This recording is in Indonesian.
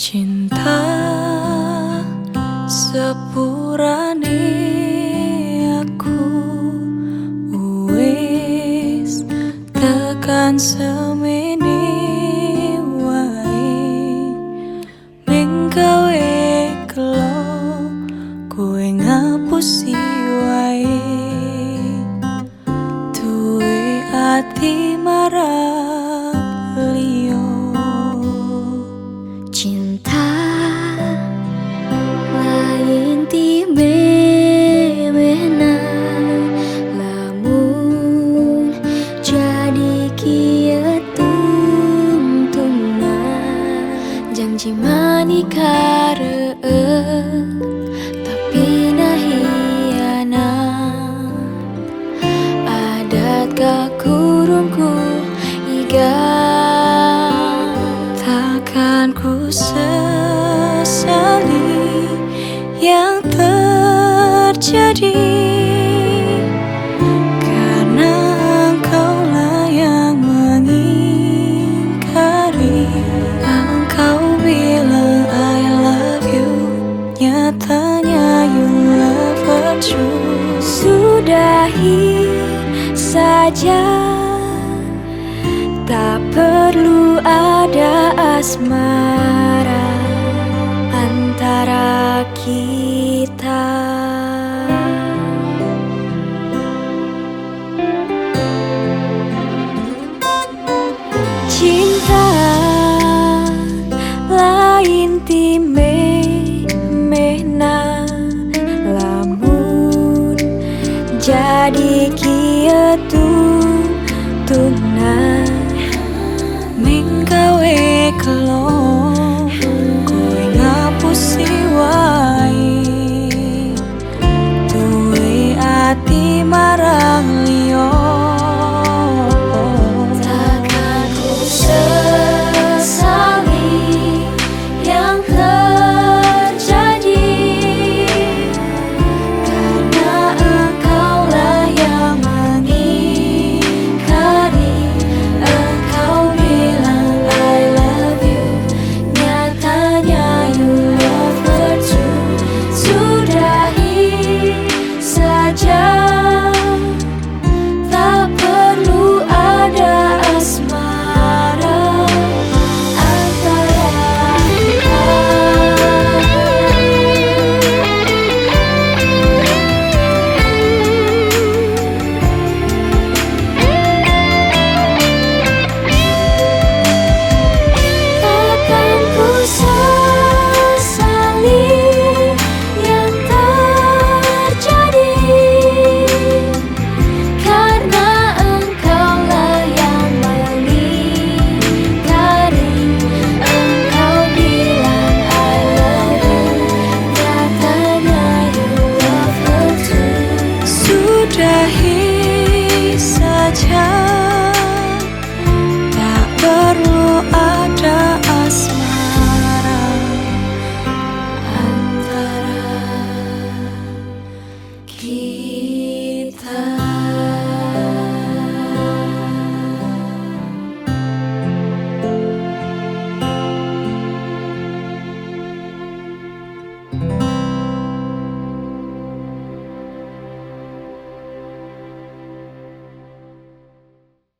Cinta sepurani aku. Uwis tekan semini wai Mingkau eklo kue ngapusi wai Tui ati marah gagal Takkan ku sesali yang terjadi. Karena engkaulah yang mengingkari. Engkau bilang I love you. Nyatanya you love a true. Sudahi saja Tak perlu ada asmara antara kita. Cinta lain time mehna lamun jadi kia tu